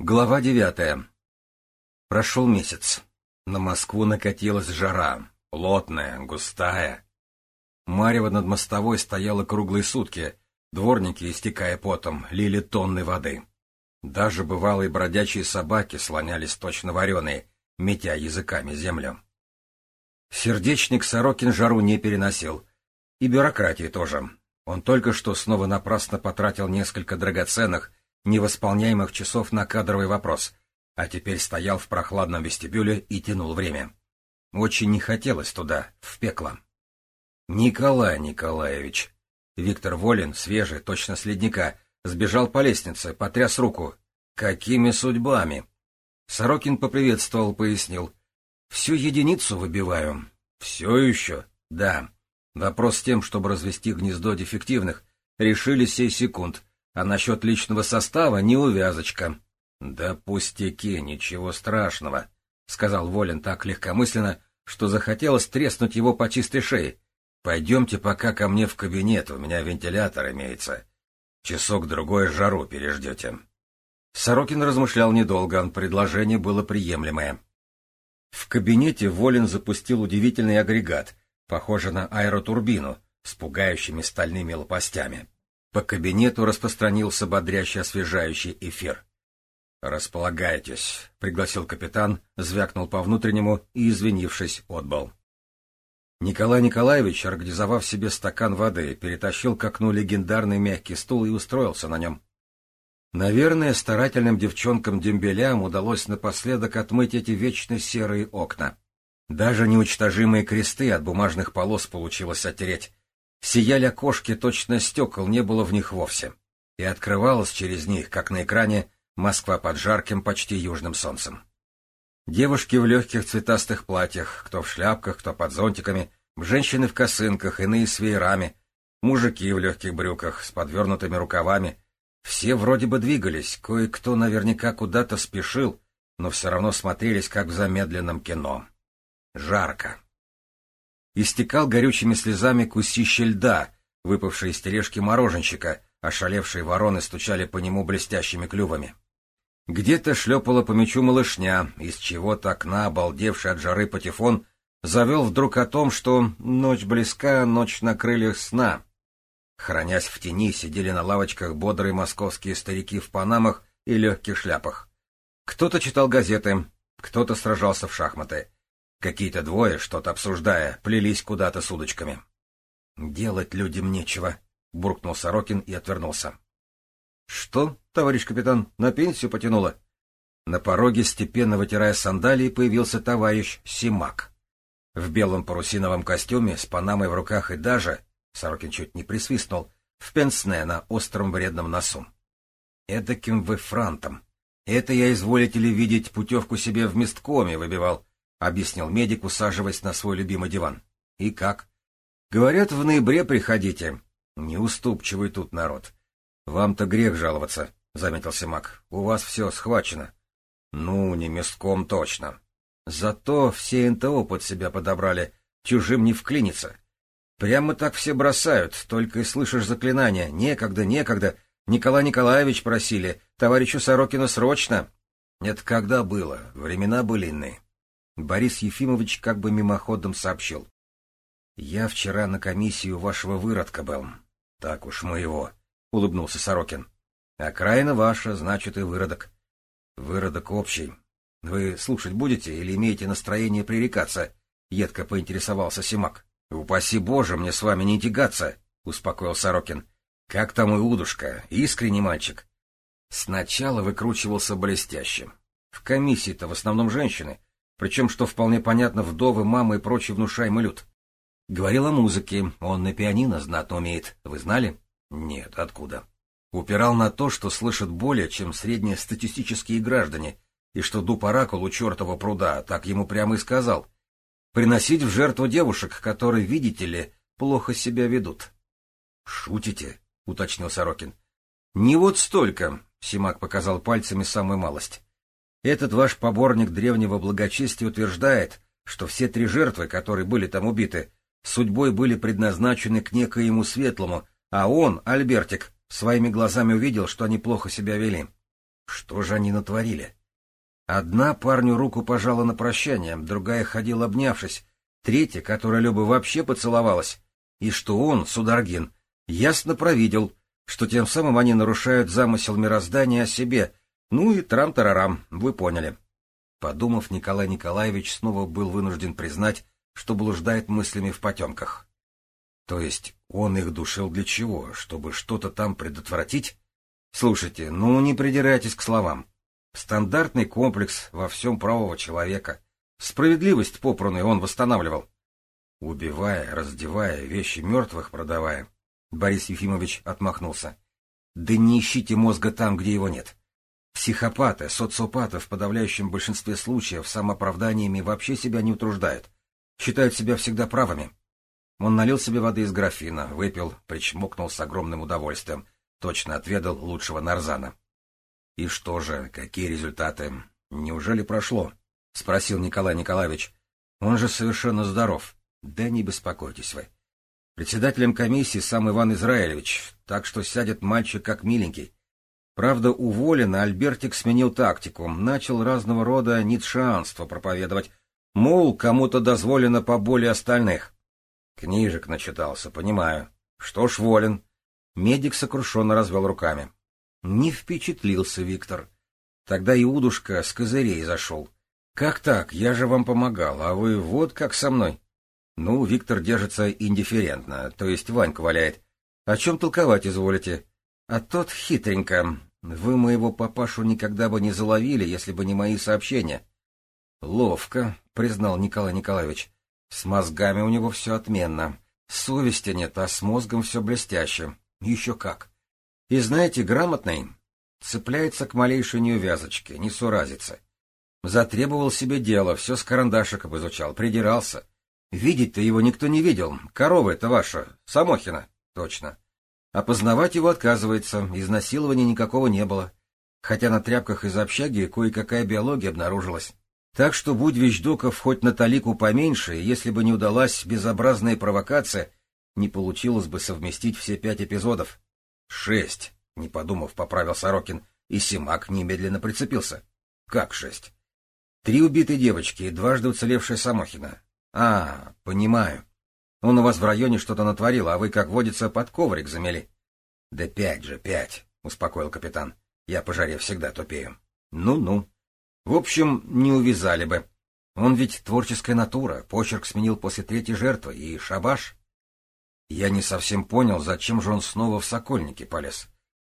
Глава девятая. Прошел месяц. На Москву накатилась жара, плотная, густая. Марево над мостовой стояло круглые сутки, дворники, истекая потом, лили тонны воды. Даже бывалые бродячие собаки слонялись точно вареные, метя языками землю. Сердечник Сорокин жару не переносил. И бюрократии тоже. Он только что снова напрасно потратил несколько драгоценных, невосполняемых часов на кадровый вопрос, а теперь стоял в прохладном вестибюле и тянул время. Очень не хотелось туда, в пекло. Николай Николаевич. Виктор Волин, свежий, точно с ледника, сбежал по лестнице, потряс руку. Какими судьбами? Сорокин поприветствовал, пояснил. Всю единицу выбиваю. Все еще? Да. Вопрос с тем, чтобы развести гнездо дефективных, решили сей секунд, а насчет личного состава неувязочка. — Да пустяки, ничего страшного, — сказал Волин так легкомысленно, что захотелось треснуть его по чистой шее. — Пойдемте пока ко мне в кабинет, у меня вентилятор имеется. Часок-другой жару переждете. Сорокин размышлял недолго, предложение было приемлемое. В кабинете Волин запустил удивительный агрегат, похожий на аэротурбину, с пугающими стальными лопастями. По кабинету распространился бодрящий освежающий эфир. «Располагайтесь», — пригласил капитан, звякнул по внутреннему и, извинившись, отбыл. Николай Николаевич, организовав себе стакан воды, перетащил к окну легендарный мягкий стул и устроился на нем. Наверное, старательным девчонкам-дембелям удалось напоследок отмыть эти вечно серые окна. Даже неуничтожимые кресты от бумажных полос получилось оттереть, Сияли окошки, точно стекол не было в них вовсе. И открывалась через них, как на экране, Москва под жарким, почти южным солнцем. Девушки в легких цветастых платьях, кто в шляпках, кто под зонтиками, женщины в косынках, иные с веерами, мужики в легких брюках, с подвернутыми рукавами. Все вроде бы двигались, кое-кто наверняка куда-то спешил, но все равно смотрелись, как в замедленном кино. Жарко истекал горючими слезами кусище льда, выпавшие из тележки мороженщика, ошалевшие вороны стучали по нему блестящими клювами. Где-то шлепала по мячу малышня, из чего-то окна, обалдевший от жары патефон, завел вдруг о том, что ночь близка, ночь на крыльях сна. Хранясь в тени, сидели на лавочках бодрые московские старики в панамах и легких шляпах. Кто-то читал газеты, кто-то сражался в шахматы. Какие-то двое, что-то обсуждая, плелись куда-то с удочками. — Делать людям нечего, — буркнул Сорокин и отвернулся. — Что, товарищ капитан, на пенсию потянуло? На пороге, степенно вытирая сандалии, появился товарищ Симак. В белом парусиновом костюме, с панамой в руках и даже, Сорокин чуть не присвистнул, в пенсне на остром вредном носу. Эдаким вы франтом. Это я, изволите ли видеть, путевку себе в месткоме выбивал, — объяснил медик, усаживаясь на свой любимый диван. — И как? — Говорят, в ноябре приходите. Неуступчивый тут народ. — Вам-то грех жаловаться, — заметил Симак. — У вас все схвачено. — Ну, не местком точно. Зато все НТО под себя подобрали, чужим не вклиниться. Прямо так все бросают, только и слышишь заклинания. Некогда, некогда. Николай Николаевич просили, товарищу Сорокину срочно. Это когда было? Времена были иные. Борис Ефимович как бы мимоходом сообщил. — Я вчера на комиссию вашего выродка был. — Так уж моего, — улыбнулся Сорокин. — Окраина ваша, значит, и выродок. — Выродок общий. Вы слушать будете или имеете настроение пререкаться? — едко поинтересовался Симак. — Упаси Боже, мне с вами не тягаться, — успокоил Сорокин. — Как там и удушка, искренний мальчик. Сначала выкручивался блестяще. В комиссии-то в основном женщины — причем, что вполне понятно, вдовы, мамы и прочий внушаемый люд. Говорил о музыке, он на пианино знатно умеет. Вы знали? Нет, откуда? Упирал на то, что слышит более, чем среднестатистические граждане, и что дуб оракул у чертова пруда, так ему прямо и сказал. Приносить в жертву девушек, которые, видите ли, плохо себя ведут. — Шутите? — уточнил Сорокин. — Не вот столько, — Симак показал пальцами самую малость. Этот ваш поборник древнего благочестия утверждает, что все три жертвы, которые были там убиты, судьбой были предназначены к некоему светлому, а он, Альбертик, своими глазами увидел, что они плохо себя вели. Что же они натворили? Одна парню руку пожала на прощание, другая ходила обнявшись, третья, которая Люба вообще поцеловалась. И что он, Сударгин, ясно провидел, что тем самым они нарушают замысел мироздания о себе. Ну и трам-тарарам, вы поняли. Подумав, Николай Николаевич снова был вынужден признать, что блуждает мыслями в потемках. То есть он их душил для чего? Чтобы что-то там предотвратить? Слушайте, ну не придирайтесь к словам. Стандартный комплекс во всем правого человека. Справедливость попраную он восстанавливал. Убивая, раздевая, вещи мертвых продавая. Борис Ефимович отмахнулся. Да не ищите мозга там, где его нет. Психопаты, социопаты в подавляющем большинстве случаев самооправданиями вообще себя не утруждают. Считают себя всегда правыми. Он налил себе воды из графина, выпил, причмокнул с огромным удовольствием. Точно отведал лучшего нарзана. И что же, какие результаты? Неужели прошло? — спросил Николай Николаевич. — Он же совершенно здоров. Да не беспокойтесь вы. Председателем комиссии сам Иван Израилевич, так что сядет мальчик как миленький. Правда, уволен, а Альбертик сменил тактику, начал разного рода ницшеанство проповедовать, мол, кому-то дозволено поболее остальных. Книжек начитался, понимаю. Что ж, волен. Медик сокрушенно развел руками. Не впечатлился Виктор. Тогда Иудушка с козырей зашел. Как так? Я же вам помогал, а вы вот как со мной. Ну, Виктор держится индифферентно, то есть Ваньку валяет. О чем толковать изволите? А тот хитренько. Вы моего папашу никогда бы не заловили, если бы не мои сообщения. Ловко, признал Николай Николаевич. С мозгами у него все отменно. Совести нет, а с мозгом все блестяще. Еще как. И знаете, грамотный цепляется к малейшей неувязочке, не суразится. Затребовал себе дело, все с карандашек изучал, придирался. Видеть-то его никто не видел. Корова это ваша, Самохина. Точно. Опознавать его отказывается, изнасилования никакого не было. Хотя на тряпках из общаги кое-какая биология обнаружилась. Так что будь вещдоков хоть на талику поменьше, если бы не удалась безобразная провокация, не получилось бы совместить все пять эпизодов. Шесть, не подумав, поправил Сорокин, и Симак немедленно прицепился. Как шесть? Три убитые девочки и дважды уцелевшая Самохина. А, понимаю. Он у вас в районе что-то натворил, а вы, как водится, под коврик замели. Да пять же, пять, успокоил капитан. Я по жаре всегда тупею. Ну-ну. В общем, не увязали бы. Он ведь творческая натура, почерк сменил после третьей жертвы, и шабаш. Я не совсем понял, зачем же он снова в Сокольники полез.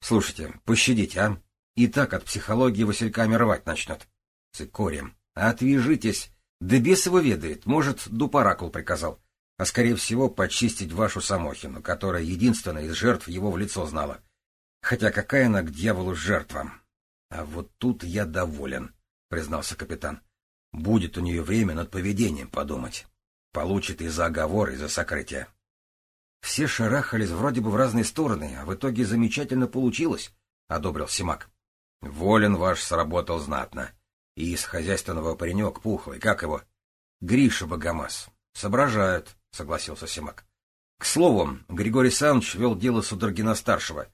Слушайте, пощадите, а? И так от психологии васильками рвать начнет. Цикорем. Отвяжитесь. Да бес его ведает. Может, Дупаракул приказал. А скорее всего, почистить вашу Самохину, которая единственная из жертв его в лицо знала. Хотя какая она к дьяволу жертва? А вот тут я доволен, признался капитан. Будет у нее время над поведением подумать. Получит и за оговор, и за сокрытие. Все шарахались вроде бы в разные стороны, а в итоге замечательно получилось, — одобрил Симак. — Волен ваш сработал знатно. И из хозяйственного паренек пухлый, как его? — Гриша Богомаз. — Соображают, — согласился Симак. — К слову, Григорий Саныч вел дело Судоргина-старшего.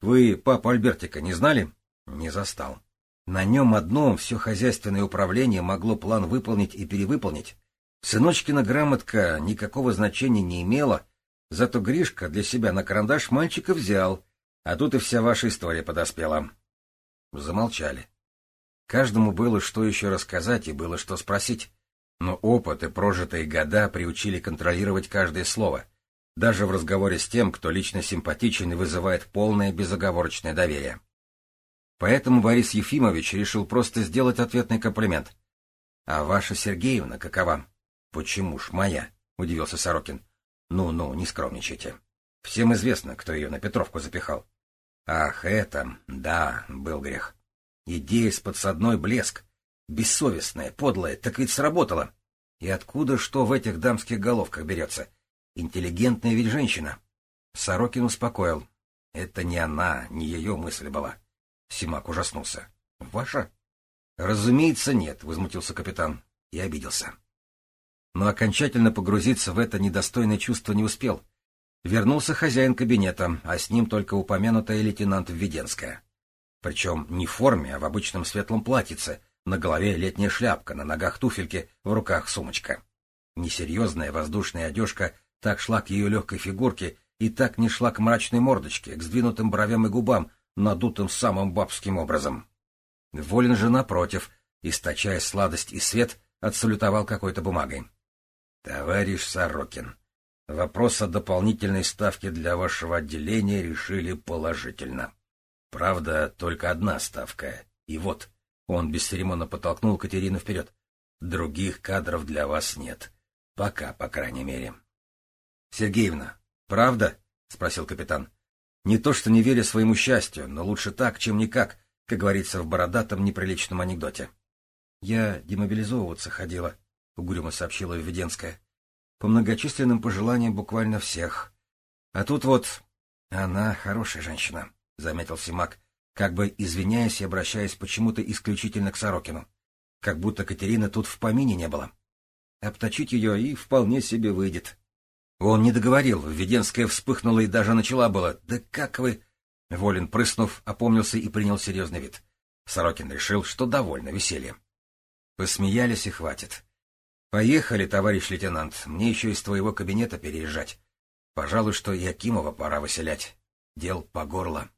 Вы папа Альбертика не знали? — Не застал. На нем одном все хозяйственное управление могло план выполнить и перевыполнить. Сыночкина грамотка никакого значения не имела, Зато Гришка для себя на карандаш мальчика взял, а тут и вся ваша история подоспела. Замолчали. Каждому было что еще рассказать и было что спросить. Но опыт и прожитые года приучили контролировать каждое слово, даже в разговоре с тем, кто лично симпатичен и вызывает полное безоговорочное доверие. Поэтому Борис Ефимович решил просто сделать ответный комплимент. — А ваша Сергеевна какова? — Почему ж моя? — удивился Сорокин. Ну-ну, не скромничайте. Всем известно, кто ее на Петровку запихал. Ах, это, да, был грех. Идея с подсадной блеск. Бессовестная, подлая, так ведь сработала. И откуда что в этих дамских головках берется? Интеллигентная ведь женщина. Сорокин успокоил. Это не она, не ее мысль была. Симак ужаснулся. Ваша? Разумеется, нет, возмутился капитан и обиделся но окончательно погрузиться в это недостойное чувство не успел. Вернулся хозяин кабинета, а с ним только упомянутая лейтенант Введенская. Причем не в форме, а в обычном светлом платьице, на голове летняя шляпка, на ногах туфельки, в руках сумочка. Несерьезная воздушная одежка так шла к ее легкой фигурке и так не шла к мрачной мордочке, к сдвинутым бровям и губам, надутым самым бабским образом. Волин же, напротив, источая сладость и свет, отсалютовал какой-то бумагой. — Товарищ Сорокин, вопрос о дополнительной ставке для вашего отделения решили положительно. Правда, только одна ставка. И вот, он бесцеремонно подтолкнул Катерину вперед. Других кадров для вас нет. Пока, по крайней мере. — Сергеевна, правда? — спросил капитан. — Не то что не веря своему счастью, но лучше так, чем никак, как говорится в бородатом неприличном анекдоте. — Я демобилизовываться ходила, — угрюмо сообщила Введенская. — По многочисленным пожеланиям буквально всех. А тут вот... Она хорошая женщина, — заметил Симак, как бы извиняясь и обращаясь почему-то исключительно к Сорокину. Как будто Катерины тут в помине не было. Обточить ее и вполне себе выйдет. Он не договорил, Введенская вспыхнула и даже начала было. «Да как вы...» Волин, прыснув, опомнился и принял серьезный вид. Сорокин решил, что довольно весельем. Посмеялись и хватит. «Поехали, товарищ лейтенант, мне еще из твоего кабинета переезжать. Пожалуй, что и Акимова пора выселять. Дел по горло».